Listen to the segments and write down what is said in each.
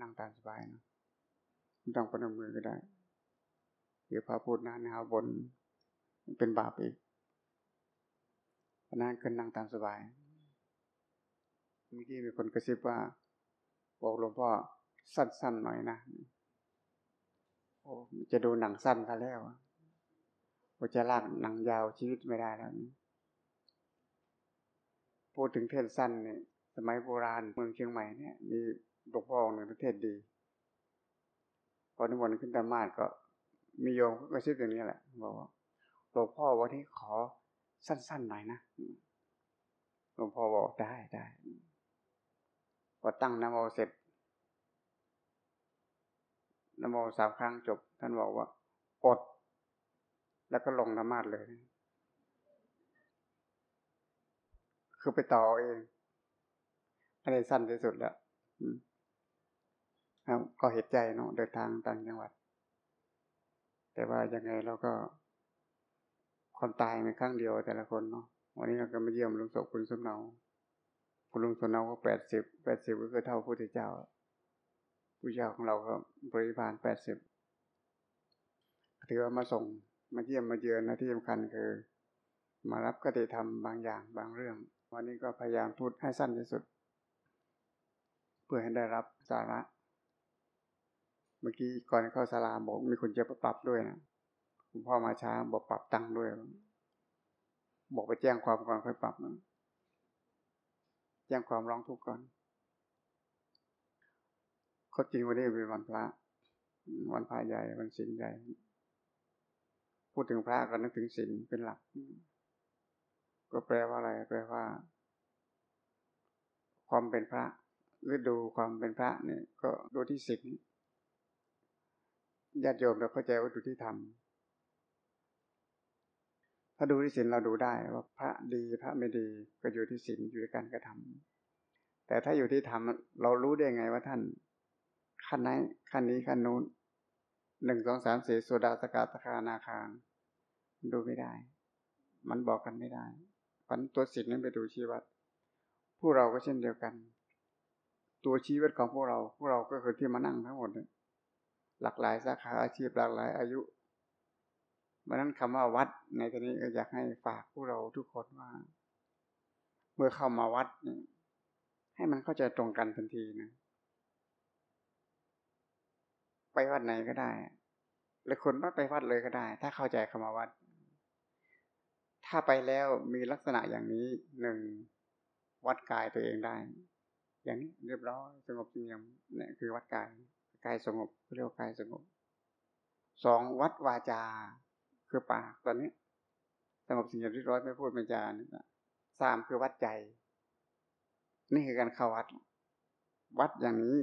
นั่งตามสบายนะไม่ต้องประนมมือก็ได้หรือพระพูดนะนะครับบนเป็นบาปอีกนั้นขึ้นนั่งตามสบายเมื่อกี้มีคนกระซิบว่า บอกหลวงพ่อสั้นๆหน่อยนะโอ้จะดูหนังสั้นซะแล้วว่าจะลากหนังยาวชีวิตไม่ได้แล้วพูดถึงเทศสั้นเนี่ยสมัยโบราณเมืองเชียงใหม่เนี่ยมี หลวงพ่อหนึ่งประเทศดี พอนิมนต์ขึ้นธรรมาสก็มีโยมก็ซิบอย่างนี้แหละ บอกว่าหลวงพ่อวันนี้ขอสั้นๆหน่อยนะหลวงพ่อบอกได้ได้พอตั้งนโมเสร็จนโมสามครั้งจบ ท่านบอกว่าอด แล้วก็ลงธรรมาสเลย คือไปต่อเองอันนี้สั้นที่สุดแล้ว ครับก็เหตุใจเนาะเดินทางต่างจังหวัด แต่ว่ายังไงเราก็คนตายในครั้งเดียวแต่ละคนเนาะวันนี้เราก็มาเยี่ยมลุงศพคุณสมเนาคุณลุงสมเนาก็แปดสิบแปดสิบก็คือเท่าพระพุทธเจ้าผู้เจ้าของเราก็บริพานแปดสิบถือว่ามาส่งมาเยี่ยมมาเยือนนะที่สำคัญคือ มารับกติธรรมบางอย่างบางเรื่อง วันนี้ก็พยายามพูดให้สั้นที่สุด เพื่อให้ได้รับสาระ เมื่อกี้ก่อนเข้าสาราบอกมีคนจะปรับด้วยนะคุณพ่อมาช้าบอกปรับตังค์ด้วย บอกไปแจ้งความก่อนค่อยปรับนะแจ้งความร้องทุกข์ก่อนเขาจริงวันนี้เป็นวันพระ วันพระใหญ่วันศีลใหญ่พูดถึงพระก็นึกถึงศีลเป็นหลัก ก็แปลว่าอะไร แปลว่า ความเป็นพระหรือดูความเป็นพระเนี่ย ก็ดูที่ศีล ญาติโยมเราเข้าใจว่าดูที่ธรรมถ้าดูที่ศีลเราดูได้ว่าพระดีพระไม่ดีก็อยู่ที่ศีลอยู่ที่การกระทำแต่ถ้าอยู่ที่ธรรมเรารู้ได้ไงว่าท่านขั้นไหนขั้นนี้ขั้นนู้นหนึ่งสองสามสี่สุดาสกาตคานาคางดูไม่ได้ มันบอกกันไม่ได้พันตัวสิทธิ์นั้นไปดูชีวิตผู้เราก็เช่นเดียวกัน ตัวชีวิตของพวกเรา พวกเราก็คือที่มานั่งทั้งหมดนี่ หลากหลายสาขาอาชีพหลากหลายอายุเพราะนั้นคำว่าวัดในที่นี้ก็อยากให้ฝากพวกเราทุกคนว่า เมื่อเข้ามาวัดเนี่ยให้มันเข้าใจตรงกันทันทีนะ ไปวัดไหนก็ได้หรือคนไม่ไปวัดเลยก็ได้ ถ้าเข้าใจคำว่าวัด ถ้าไปแล้วมีลักษณะอย่างนี้หนึ่งวัดกายตัวเองได้ อย่างนี้เรียบร้อยสงบจริงงเนี่ยคือวัดกาย กายสงบเรียกว่ากายสงบสองวัดวาจา คือปากตอนนี้สงบสิ่งเรียบร้อยไม่พูดไม่จานี่สามคือวัดใจ นี่คือการเข้าวัด วัดอย่างนี้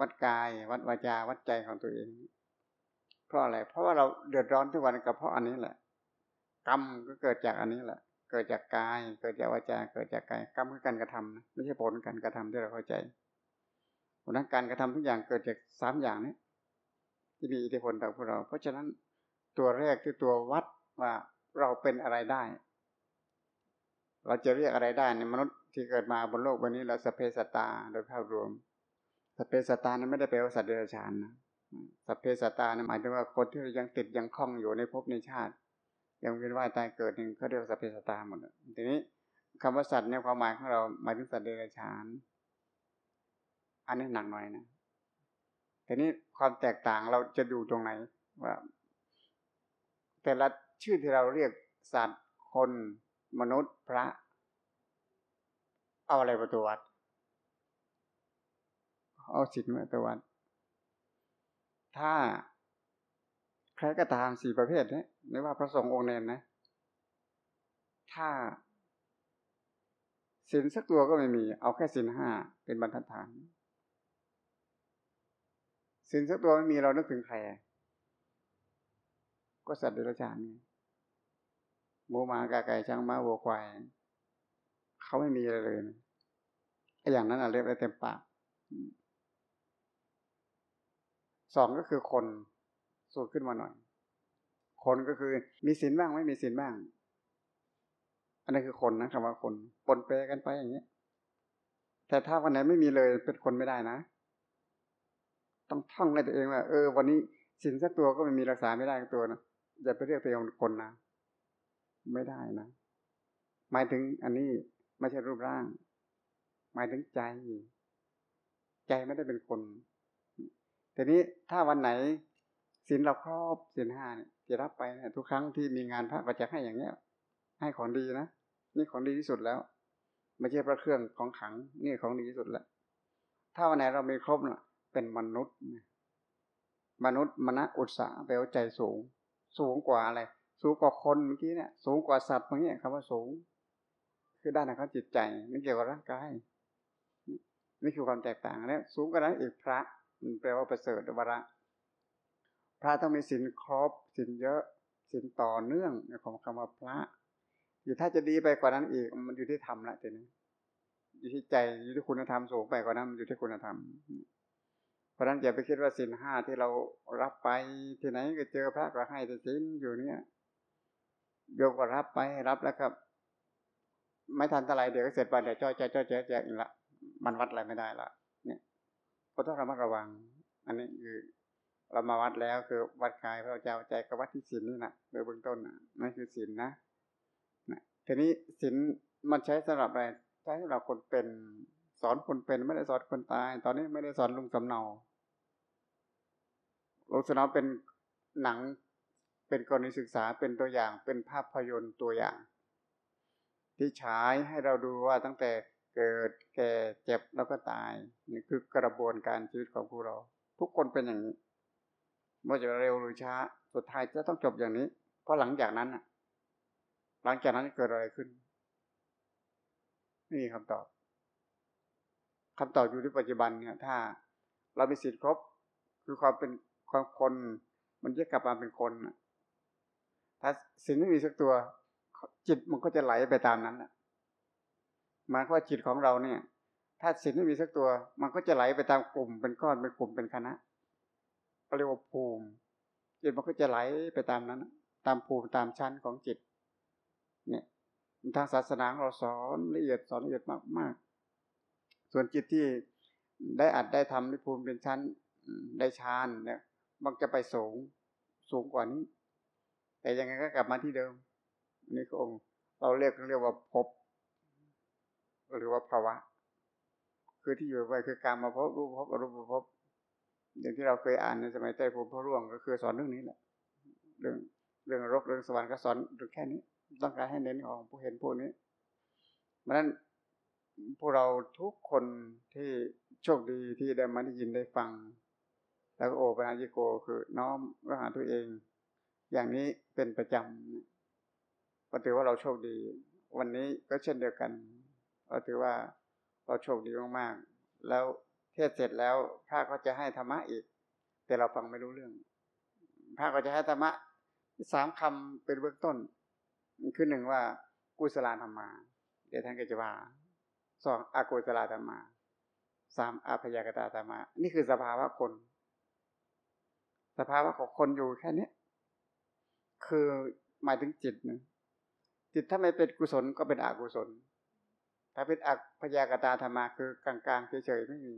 วัดกาย วัดวาจา วัดใจของตัวเอง เพราะอะไร เพราะว่าเราเดือดร้อนทุกวันกับเพราะอันนี้แหละ กรรมก็เกิดจากอันนี้แหละ เกิดจากกาย เกิดจากวาจา เกิดจากกาย กรรมคือการกระทำนะไม่ใช่ผลการกระทำที่เราเข้าใจ ราะนั้นการกระทำทุกอย่างเกิดจากสามอย่างนี้ที่มีอิทธิพลต่อพวกเรา เพราะฉะนั้นตัวแรกคือตัววัดว่าเราเป็นอะไรได้ เราจะเรียกอะไรได้ในมนุษย์ที่เกิดมาบนโลกวันนี้เราสเพสตาโดยภาพรวม สเพสตานั้นไม่ได้แปลว่าสัตว์เดรัจฉานนะสเพสตานั้นหมายถึงว่าคนที่ยังติดยังคล้องอยู่ในภพในชาติ ยังเวียนว่ายตายเกิดหนึ่งเขาเรียกสเพสตาหมดทีนี้คำว่าสัตว์ในความหมายของเราหมายถึงสัตว์เดรัจฉาน อันนี้หนักหน่อยนะทีนี้ความแตกต่างเราจะดูตรงไหนว่า แต่ละชื่อที่เราเรียกสัตว์คนมนุษย์พระ เอาอะไรประตูวัด เอาสิทธิ์มาตัววัด ถ้าใครก็ตามสี่ประเภทนี้ไม่ว่าพระสงฆ์องค์เนนนะ ถ้าสินสักตัวก็ไม่มี เอาแค่สินห้าเป็นบรรทัดฐาน สินสักตัวไม่มีเรานึกถึงใครก็สัตว์เดรัจฉานหมูหมากาไก่ช้างม้าวัวควายเขาไม่มีอะไรเลยนะอย่างนั้นอะเรียกได้เต็มปากสองก็คือคนสูงขึ้นมาหน่อย คนก็คือมีศีลบ้างไม่มีศีลบ้าง อันนี้คือคนนะคำว่าคนปนเปกันไปอย่างนี้แต่ถ้าวันไหนไม่มีเลยเป็นคนไม่ได้นะ ต้องท่องในตัวเองว่าเออวันนี้สินสักตัวก็ไม่มีรักษาไม่ได้ตัวนะอย่าไปเรียกตัวเองคนนะไม่ได้นะหมายถึงอันนี้ไม่ใช่รูปร่าง หมายถึงใจ ใจไม่ได้เป็นคนทีนี้ถ้าวันไหนสินเราครอบสินห้าเนี่ยจะรับไปนะทุกครั้งที่มีงานพระก็จะให้อย่างเนี้ย ให้ของดีนะนี่ของดีที่สุดแล้ว ไม่ใช่พระเครื่องของขังนี่ของดีที่สุดแล้วถ้าวันไหนเรามีครบนะ เป็นมนุษย์มนุษย์มณอุตสาแปลว่าใจสูง สูงกว่าอะไร สูงกว่าคนเมื่อกี้เนี่ย สูงกว่าสัตว์เมื่อกี้คำว่าสูง คือด้านของจิตใจไม่เกี่ยวกับร่างกายนี่คือความแตกต่างแล้วสูงกว่านั้นอีกพระแปลว่าประเสริฐวระพระต้องมีศีลครบศีลเยอะศีลต่อเนื่องของคำว่าพระอยู่ถ้าจะดีไปกว่านั้นอีก มันอยู่ที่ธรรมละทีนี้อยู่ที่ใจอยู่ที่คุณธรรมสูงไปกว่านั้นมันอยู่ที่คุณธรรม เพราะนั้นอย่าไปคิดว่าศีลห้าที่เรารับไปที่ไหนก็เจอพระก็ให้แต่ศีลอยู่เนี่ยโยกก็รับไปรับแล้วครับ ไม่ทันเท่าไรเดี๋ยวก็เสร็จไปเดี๋ยวจ้อยจ้อยจ้อยแจ๊อีกละมันวัดอะไรไม่ได้ละเนี่ยก็ต้องระมัดระวัง อันนี้คือเรามาวัดแล้วคือวัดกายพระเจ้าใจกับวัดที่ศีลนี่นะโดยเบื้องต้นนะนั่นคือศีลนะนะทีนี้ศีลมันใช้สำหรับอะไรใช้สำหรับคนเป็น อนคนเป็น ไม่ได้สอนคนตาย ตอนนี้ไม่ได้สอนลุงสำเนาลุงสำเนาเป็นหนังเป็นกรณีศึกษาเป็นตัวอย่างเป็นภาพยนตร์ตัวอย่าง ที่ฉายให้เราดูว่าตั้งแต่เกิดแก่เจ็บแล้วก็ตายนี่คือกระบวนการชีวิตของพวกเรา ทุกคนเป็นอย่างนี้ว่าจะเร็วหรือช้า สุดท้ายจะต้องจบอย่างนี้ เพราะหลังจากนั้นอะหลังจากนั้นเกิดอะไรขึ้นไม่มีคำตอบ คำตอบอยู่ที่ปัจจุบันเนี่ยถ้า เรามีสิทธิ์ครบ คือความเป็นความคน มันจะกลับมาเป็นคนถ้าสิ่งไม่มีสักตัว จิตมันก็จะไหลไปตามนั้นแหละหมายว่าจิตของเราเนี่ย ถ้าสิ่งไม่มีสักตัว มันก็จะไหลไปตามกลุ่ม เป็นก้อนเป็นกลุ่มเป็นคณะเรียกว่าภูมิจิตมันก็จะไหลไปตามนั้น ตามภูมิตามชั้นของจิต เนี่ยทางศาสนาเราสอนละเอียดสอนละเอียดมากมาก ส่วนจิตที่ได้อัดได้ทำในภูมิเป็นชั้นได้ฌานเนี่ยมันจะไปสูงสูงกว่านี้ แต่ยังไงก็กลับมาที่เดิมนี่ก็องค์เราเรียกเรียกว่าภพหรือว่าภาวะ คือที่อยู่ไปคือการมาพบรูปพบอรูปพบอย่างที่เราเคยอ่านในสมัยใต้ภูมิพระร่วง ก็คือสอนเรื่องนี้แหละเรื่องเรื่องรกเรื่องสวรรค์ก็สอนดูแค่นี้ ต้องการให้เน้นของผู้เห็นพวกนี้เพราะนั้น พวกเราทุกคนที่โชคดีที่ได้มาได้ยินได้ฟัง แล้วก็โอปัญญิโกคือน้อมก็หาตัวเอง อย่างนี้เป็นประจำก็ถือว่าเราโชคดี วันนี้ก็เช่นเดียวกันก็ถือว่าเราโชคดีมากๆ แล้วเทศเสร็จแล้วพระก็จะให้ธรรมะอีก แต่เราฟังไม่รู้เรื่องพระก็จะให้ธรรมะสามคำเป็นเบื้องต้นคือหนึ่งว่ากุศลธรรมา เดี๋ยวท่านก็จะว่า สองอากุศลธรรมาสามอาพยากตาธรรมา นี่คือสภาวะคน สภาวะของคนอยู่แค่นี้คือหมายถึงจิตนะจิตถ้าไม่เป็นกุศลก็เป็นอกุศล ถ้าเป็นอัพยากตาธรรมาคือกลางๆเฉยๆไม่มี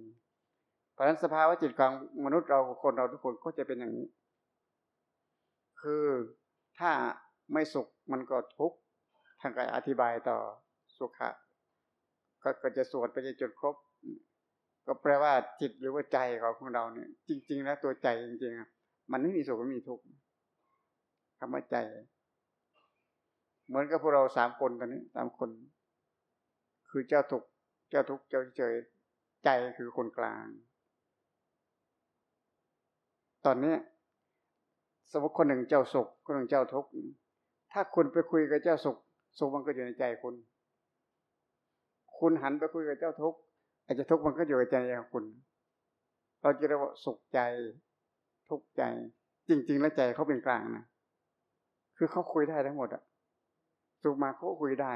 เพราะฉะนั้นสภาวะจิตของมนุษย์เราคนเราทุกคนก็จะเป็นอย่างนี้ คือถ้าไม่สุขมันก็ทุกข์ทางกายอธิบายต่อสุขะ ก็จะสวดไปจนจนครบ ก็แปลว่าจิตหรือว่าใจของเราเนี่ย จริง ๆ แล้วตัวใจจริงๆมันไม่มีสุขไม่มีทุกข์คำว่าใจ เหมือนกับพวกเราสามคนตอนนี้สามคน คือเจ้าทุกข์เจ้าทุกข์เจ้าเฉยใจคือคนกลาง ตอนนี้สมมติคนหนึ่งเจ้าสุขคนหนึ่งเจ้าทุกข์ถ้าคุณไปคุยกับเจ้าสุขสุขมันก็อยู่ในใจคุณ คุณหันไปคุยกับเจ้าทุกข์อาจจะทุกข์มันก็อยู่ในใจของคุณ เราจะเรียกว่าสุขใจทุกข์ใจ จริง ๆ แล้วใจเขาเป็นกลางนะคือเขาคุยได้ทั้งหมดอะสุขมาเขาคุยได้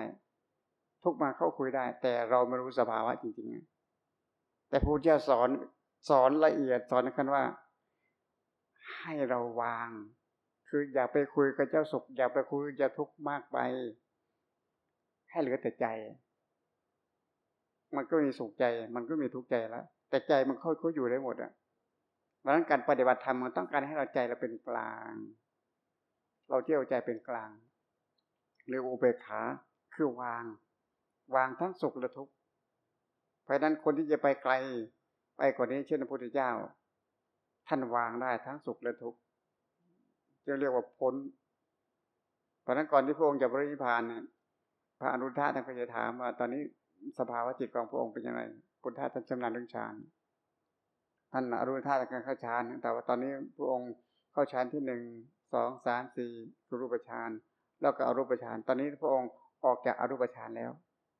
ทุกมาเขาคุยได้ แต่เราไม่รู้สภาวะจริงๆแต่พระเจ้าสอนสอนละเอียดสอนกันว่า ให้เราวาง คืออย่าไปคุยกับเจ้าสุข อย่าไปคุยจะทุกข์มากไป ให้เหลือแต่ใจ มันก็มีสุขใจ มันก็มีทุกข์ใจแล้วแต่ใจมันค่อยๆอยู่ได้หมดอะเพราะนั้นการปฏิบัติธรรมมันต้องการให้เราใจเราเป็นกลาง เราเที่ยวใจเป็นกลางเรียกอุเบกขาคือวาง วางทั้งสุขและทุกข์เพราะนั้นคนที่จะไปไกล ไปกว่านี้เช่นพระพุทธเจ้า ท่านวางได้ทั้งสุขและทุกข์จะเรียกว่าพ้นเพราะนั้นก่อนที่พระองค์จะบริณิพานเนี่ยพระอนุทาท่านก็จะถามว่าตอนนี้ สภาวะจิตของพระองค์เป็นยังไงพุทธะท่านชำนาญเรื่องฌานท่านอรุณธาตุการเข้าฌานแต่ว่าตอนนี้พระองค์เข้าฌานที่หนึ่งสองสามสี่รูปฌานแล้วก็อรูปฌานตอนนี้พระองค์ออกจากอรูปฌานแล้ว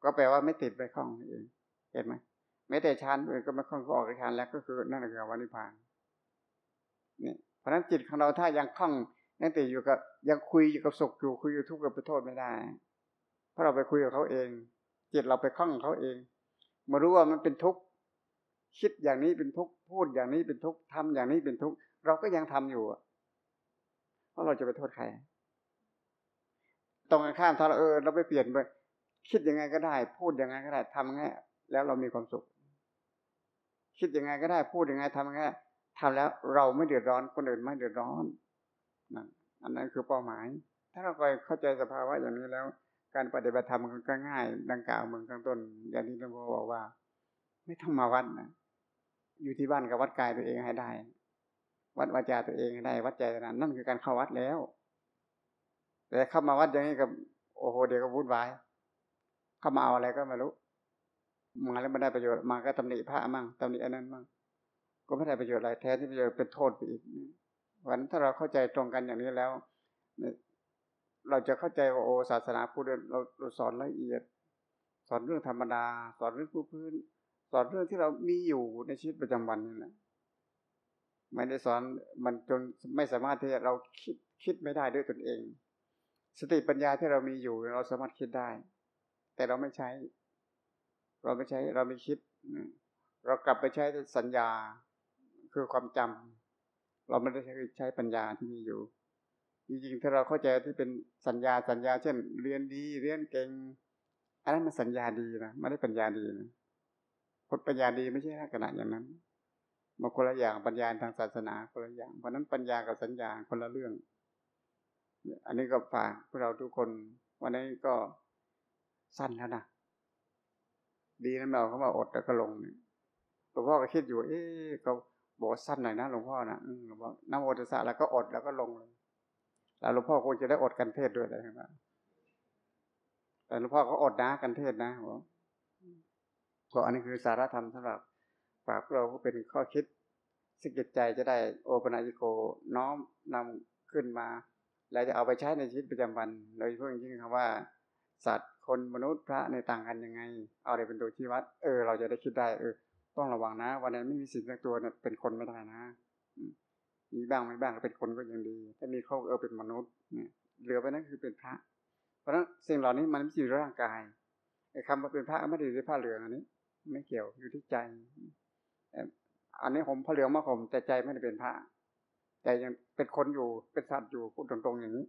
ก็แปลว่าไม่ติดไปข้องเองเห็นไหมไม่แต่ฌานอื่นก็ไม่ข้องก็ออกฌานแล้วก็คือนั่นคือวันิพานนี่เพราะนั้นจิตของเราถ้ายังคล่องยังติดอยู่กับยังคุยอยู่กับสุขอยู่คุยอยู่ทุกข์กับโทษไม่ได้ เพราะเราไปคุยกับเขาเอง จิตเราไปคล้องเขาเอง มารู้ว่ามันเป็นทุกข์คิดอย่างนี้เป็นทุกข์พูดอย่างนี้เป็นทุกข์ทำอย่างนี้เป็นทุกข์เราก็ยังทำอยู่เพราะเราจะไปโทษใครตรงกันข้ามถ้าเราเออเราไปเปลี่ยนไปคิดยังไงก็ได้ พูดยังไงก็ได้ทำยังไงแล้วเรามีความสุข คิดยังไงก็ได้ พูดยังไงทำยังไงทำแล้วเราไม่เดือดร้อนคนอื่นไม่เดือดร้อนนั่นอันนั้นคือเป้าหมาย ถ้าเราไปเข้าใจสภาวะอย่างนี้แล้ว การปฏิบัติธรรมก็ง่ายดังกล่าวเมืองข้างต้น อย่างที่หลวงพ่อบอกว่า ไม่ต้องมาวัดนะอยู่ที่บ้านกับวัดกายตัวเองให้ได้ วัดวาจาตัวเองให้ได้ วัดใจนั้นนั่นคือการเข้าวัดแล้ว แต่เข้ามาวัดอย่างนี้กับโอ้โหเดี๋ยวก็วุ่นวายเข้ามาเอาอะไรก็ไม่รู้มาแล้วไม่ได้ประโยชน์มาก็ตำหนิพระมั่งตำหนิอันนั้นมั่งก็ไม่ได้ประโยชน์อะไรแท้ที่ประโยชน์เป็นโทษไปอีกวันถ้าเราเข้าใจตรงกันอย่างนี้แล้ว เราจะเข้าใจว่าโอศาสนาพุทธเราเราสอนละเอียด สอนเรื่องธรรมดา สอนเรื่องพื้นพื้น สอนเรื่องที่เรามีอยู่ในชีวิตประจำวันนี่แหละไม่ได้สอนมันจนไม่สามารถที่เราคิดคิดไม่ได้ด้วยตนเอง สติปัญญาที่เรามีอยู่เราสามารถคิดได้ แต่เราไม่ใช้ เราไม่ใช้ เราไม่คิด เรากลับไปใช้สัญญาคือความจำเราไม่ได้ใช้ใช้ปัญญาที่มีอยู่ จริงๆถ้าเราเข้าใจที่เป็นสัญญาสัญญา เช่น เรียนดีเรียนเก่งอันนั้นมันสัญญาดีนะไม่ได้ปัญญาดีนะพปัญญาดีไม่ใช่ลักษณะอย่างนั้นมาคนละอย่างปัญญาทางศาสนาคนละอย่างเพราะนั้นปัญญากับสัญญาคนละเรื่อง อันนี้ก็ฝากพวกเราทุกคนวันนี้ก็สั้นแล้วนะดีนะเราเขามาอดแล้วก็ลงเนี่ยหลวงพ่อก็คิดอยู่ เอ๊ะก็บอกสั้นหน่อยนะหลวงพ่อนะหลวงพ่อน้ำโมตสะแล้วก็อดแล้วก็ลงเลย แล้วหลวงพ่อคงจะได้อดกันเทศด้วยอะครับแต่หลวงพ่อก็อดนะกันเทศนะบอกก็อันนี้คือสาระธรรมสำหรับฝากเราก็เป็นข้อคิดสิกิจใจจะได้โอปนาญิโกน้อมนำขึ้นมา แล้วจะเอาไปใช้ในชีวิตประจำวัน โดยเฉพาะยิ่งคำว่า สัตว์คนมนุษย์พระในต่างกันยังไง เอาอะไรเป็นตัวชี้วัด เออ เราจะได้คิดได้เออ ต้องระวังนะ วันนี้ไม่มีสิ่งสักตัวเนี่ยเป็นคนไม่ได้นะ มีบ้างไม่บ้างก็เป็นคนก็ยังดีถ้ามีเขาเออเป็นมนุษย์เนี่ยเหลือไปนั่นคือเป็นพระ เพราะฉะนั้นสิ่งเหล่านี้มันไม่อยู่ในร่างกายไอ้คำว่าเป็นพระไม่ได้อยู่ในผ้าเหลืองอันนี้ ไม่เกี่ยวอยู่ที่ใจอันนี้ผมพระเหลืองมาผมแต่ใจไม่ได้เป็นพระใจยังเป็นคนอยู่เป็นสัตว์อยู่พูดตรงๆอย่างนี้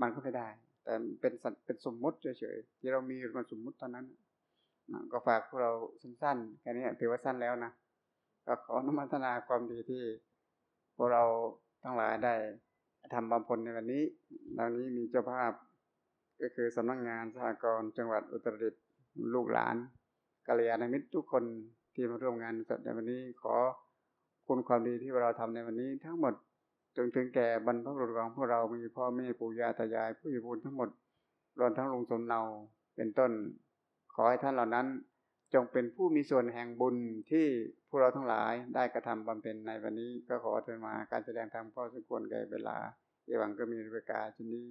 มันก็ไม่ได้ แต่เป็นสัตว์เป็นสมมุติเฉยๆที่เรามีมันสมมุติเท่านั้นก็ฝากพวกเราสั้นๆแค่นี้ถือว่าสั้นแล้วนะก็ขออนุโมทนาความดีที่ วกเราทั้งหลายได้ทำบำเพ็ญในวันนี้ตอนนี้มีเจ้าภาพ ก็คือสำนักงงานสหกรณ์จังหวัดอุตรดิตถ์ลูกหลานกัลยาณมิตรทุกคนที่มาร่วมงานในวันนี้ขอคุณความดีที่เราทำในวันนี้ ทั้งหมดจนถึงแก่บรรพบุรุษของพวกเรามีพ่อแม่ปู่ย่าตายาย ผู้อยู่บุญทั้งหมดรวมทั้งลุงสมเนาเป็นต้น ขอให้ท่านเหล่านั้น จงเป็นผู้มีส่วนแห่งบุญที่พวกเราทั้งหลายได้กระทำบำเพ็ญในวันนี้ก็ขอเชิญมาการแสดงธรรมพ่อสมควรแก่เวลา เอวังก็มีประกาศชนี้